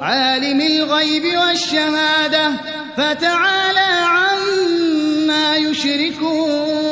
عالم الغيب والشهادة فتعالى عما يشركون.